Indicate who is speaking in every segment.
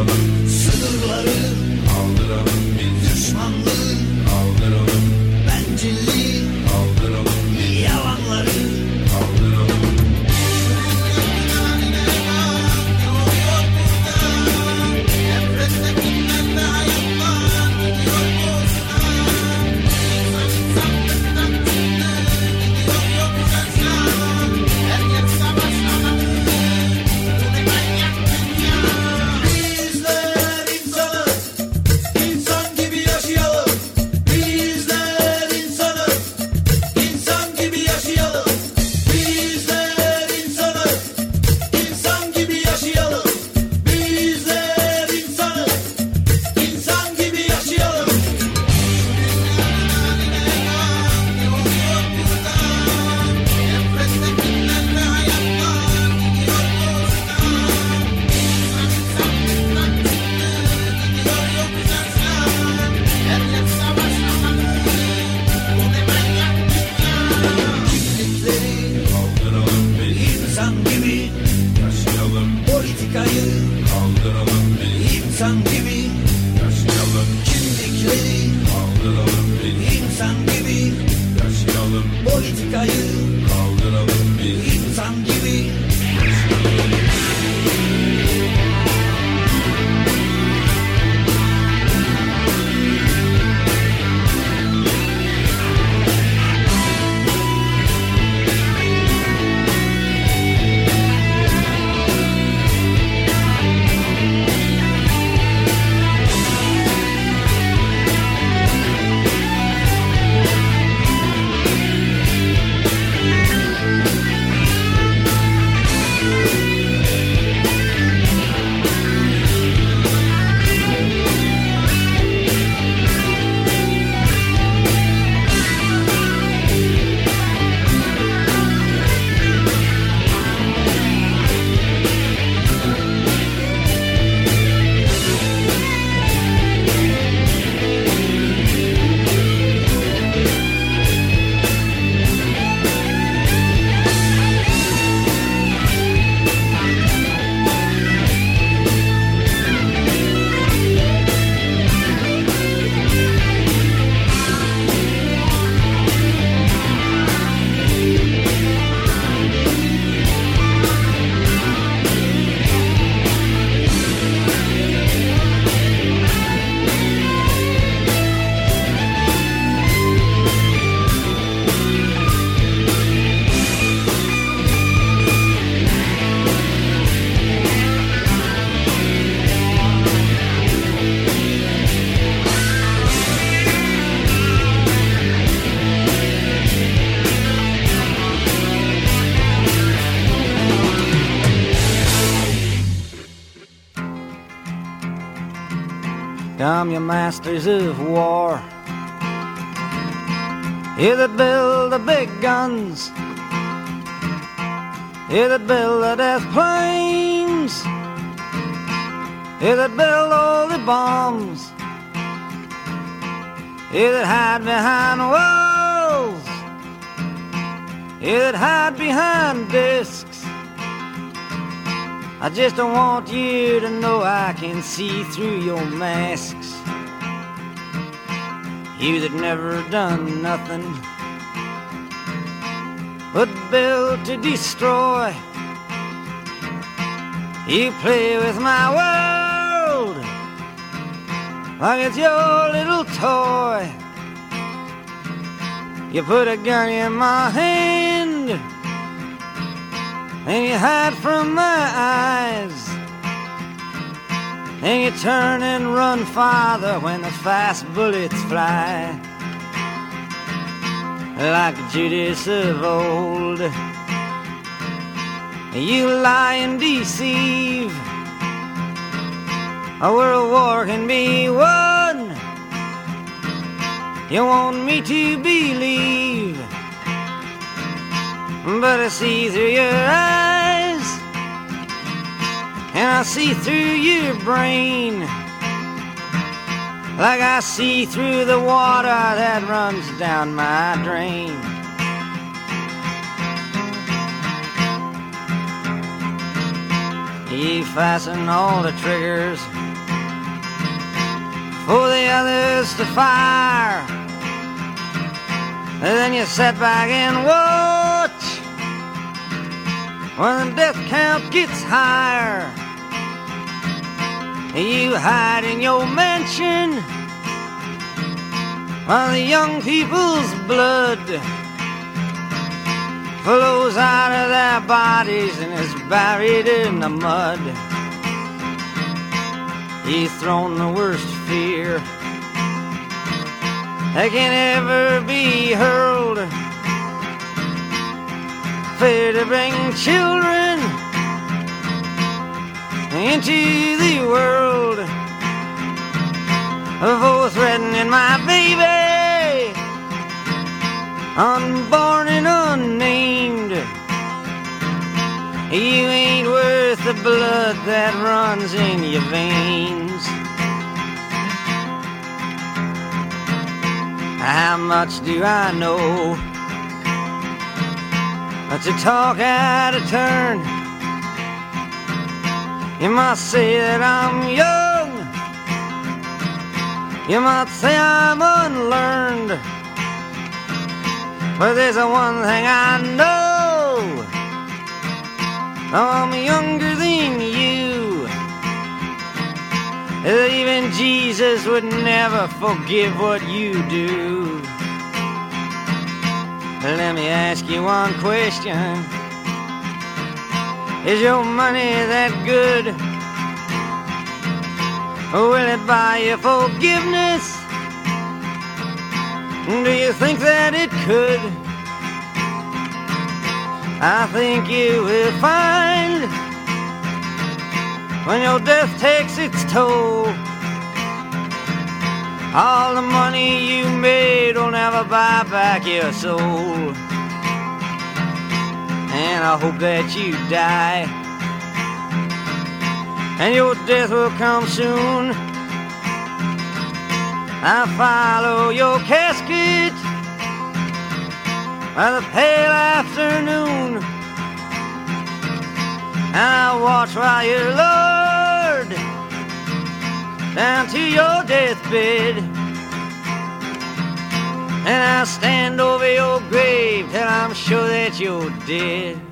Speaker 1: Bye-bye.
Speaker 2: Come, you masters of war. You that build the big guns. You that build the death planes. You that build all the bombs. You that hide behind walls. You that hide behind discs. I just don't want you to know I can see through your masks. You that never done nothing but build to destroy. You play with my world like it's your little toy. You put a gun in my hand and you hide from my eyes. And you turn and run farther when the fast bullets fly. Like Judas of old, you lie and deceive. A world war can be won. You want me to believe, but I see through your eyes and I see through your brain like I see through the water that runs down my drain. You fasten all the triggers for the others to fire. And then you sit back and watch when the death count gets higher. You hide in your mansion while the young people's blood flows out of their bodies and is buried in the mud. You've thrown the worst fear that can ever be hurled. Fear to bring children into the world for threatening my baby, unborn and unnamed. You ain't worth the blood that runs in your veins. How much do I know? But you talk out of turn, you might say that I'm young. You might say I'm unlearned. But there's one thing I know. I'm younger than you. Even Jesus would never forgive what you do. Let me ask you one question. Is your money that good? Will it buy you forgiveness? Do you think that it could? I think you will find when your death takes its toll. All the money you made will never buy back your soul. And I hope that you die. And your death will come soon. I follow your casket by the pale afternoon. I watch while you're lowered down to your deathbed. And I'll stand over your grave till I'm sure that you're dead.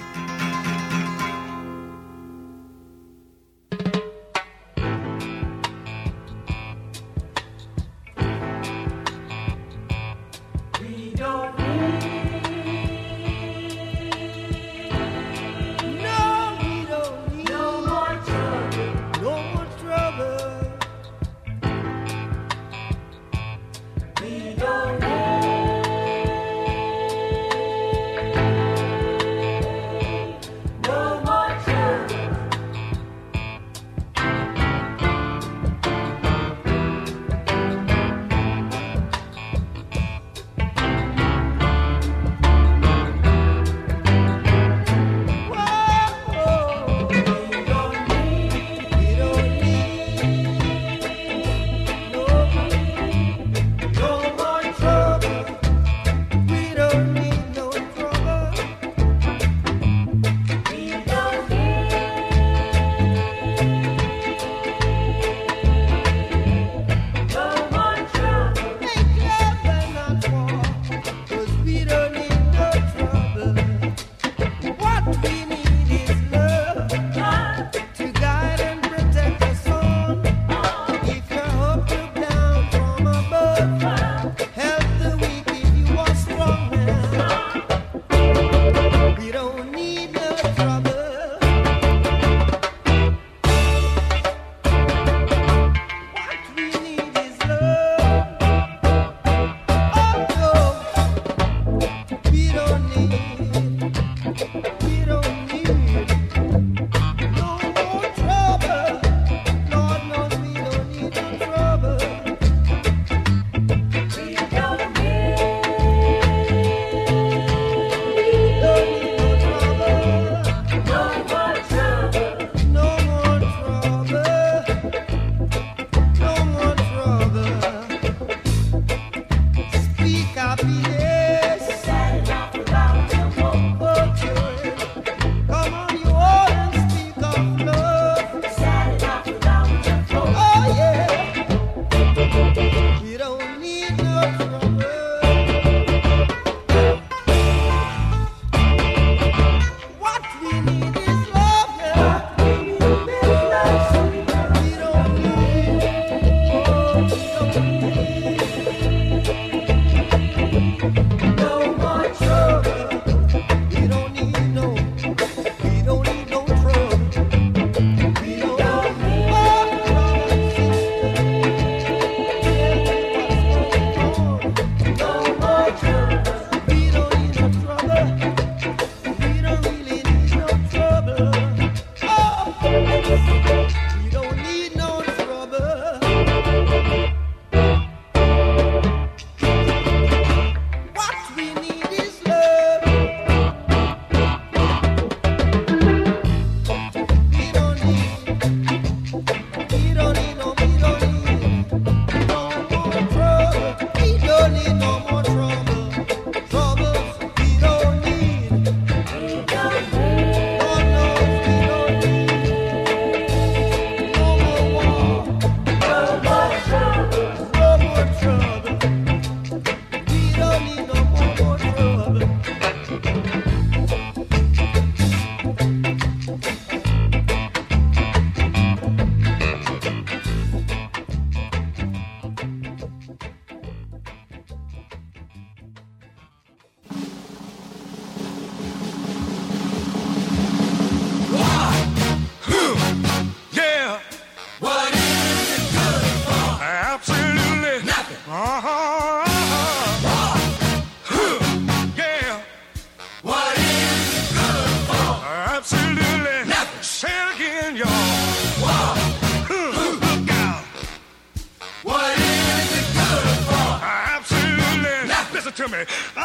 Speaker 3: hear me.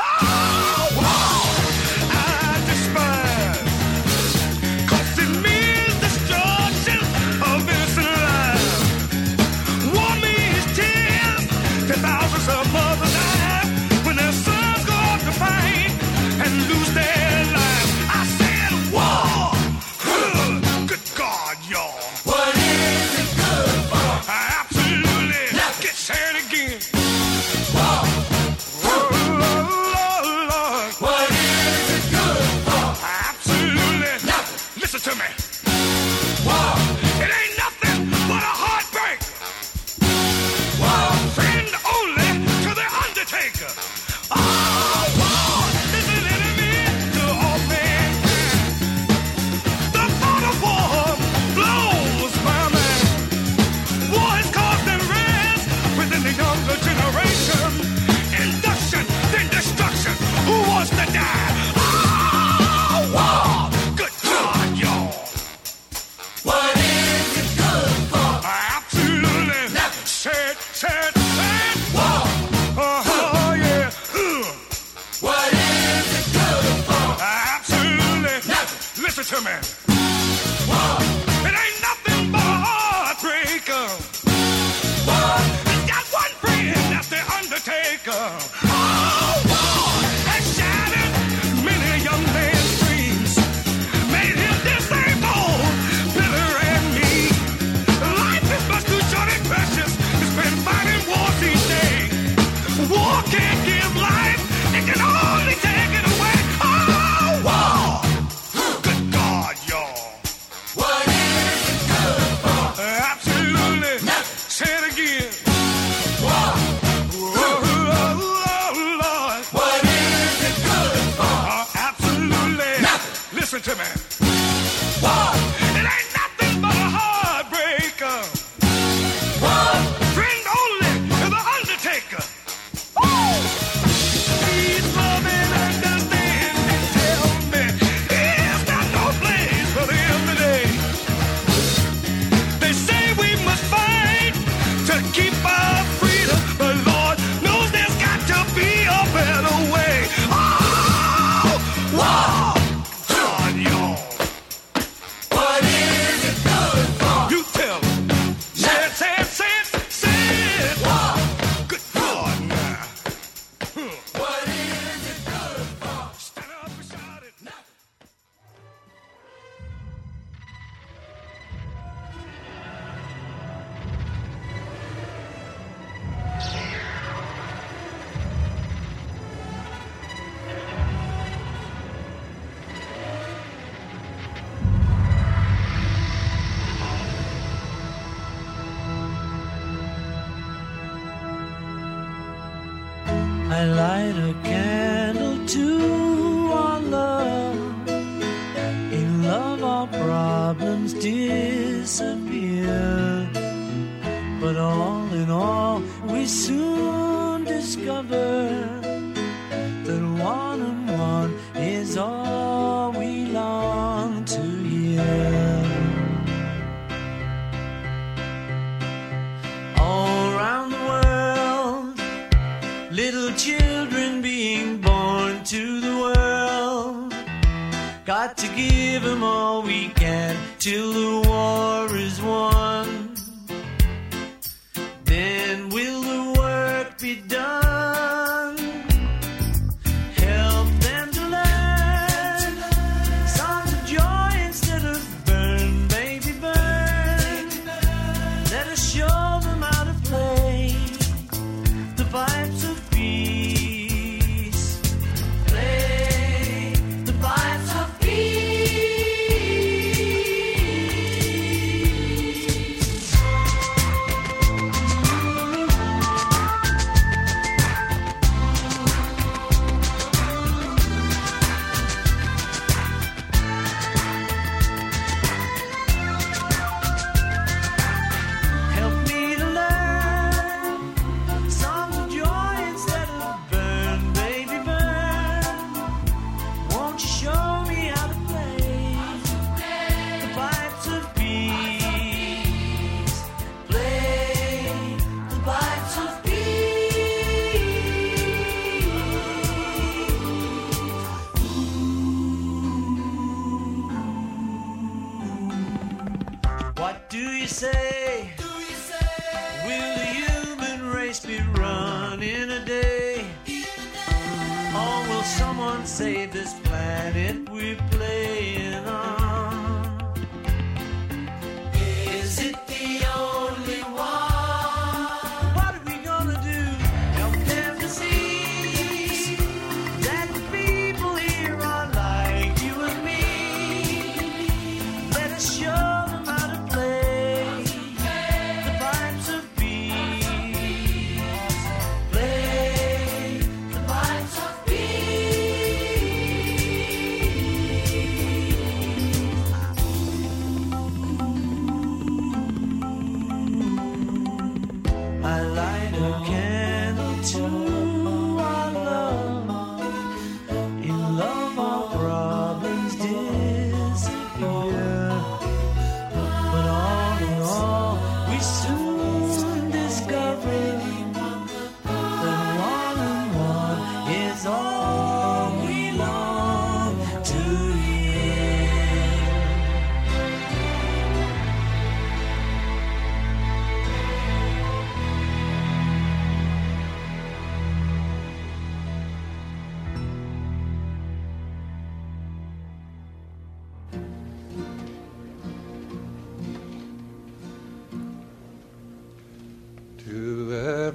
Speaker 3: I
Speaker 4: light a candle to our love. In love, our problems disappear. But all in all, we soon discover give them all we can till the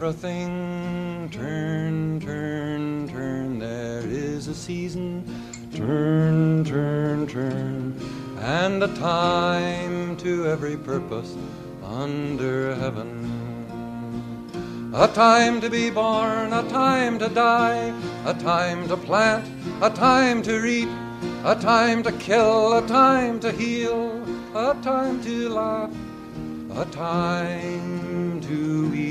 Speaker 4: To
Speaker 5: everything, turn, turn, turn. There is a season, turn, turn, turn. And a time to every purpose under heaven. A time to be born, a time to die, a time to plant, a time to reap, a time to kill, a time to heal, a time to laugh, a time to weep,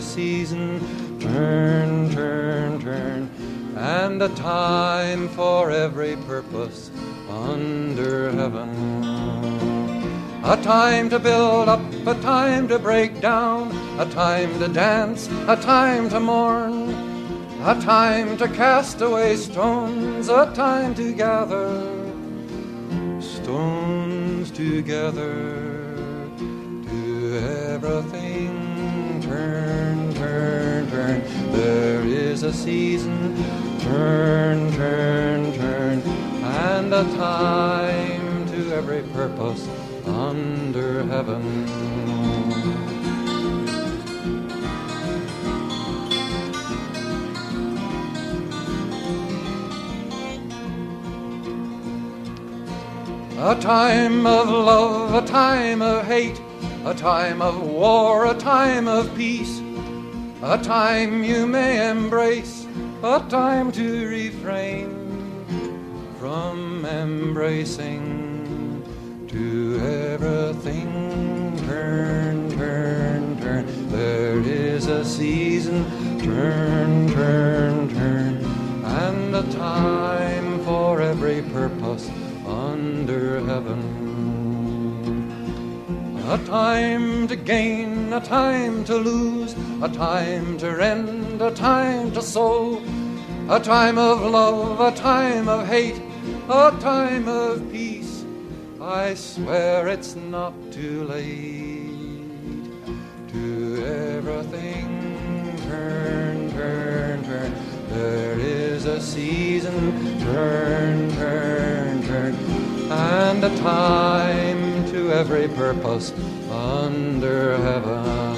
Speaker 5: A season, turn, turn, turn, and a time for every purpose under heaven. A time to build up, a time to break down, a time to dance, a time to mourn, a time to cast away stones, a time to gather stones together. Is a season, turn, turn, turn, and a time to every purpose under heaven. A time of love, a time of hate, a time of war, a time of peace, a time you may embrace, a time to refrain from embracing to everything. Turn, turn, turn. There is a season, turn, turn, turn, and a time for every purpose under heaven. A time to gain, a time to lose, a time to rend, a time to sow, a time of love, a time of hate, a time of peace. I swear it's not too late to everything turn, turn, turn. There is a season, turn, turn, turn, and a time to every purpose under heaven.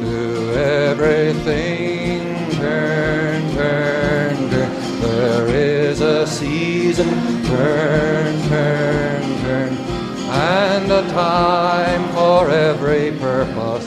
Speaker 5: To everything, turn, turn, turn. There is a season, turn, turn, turn, and a time for every purpose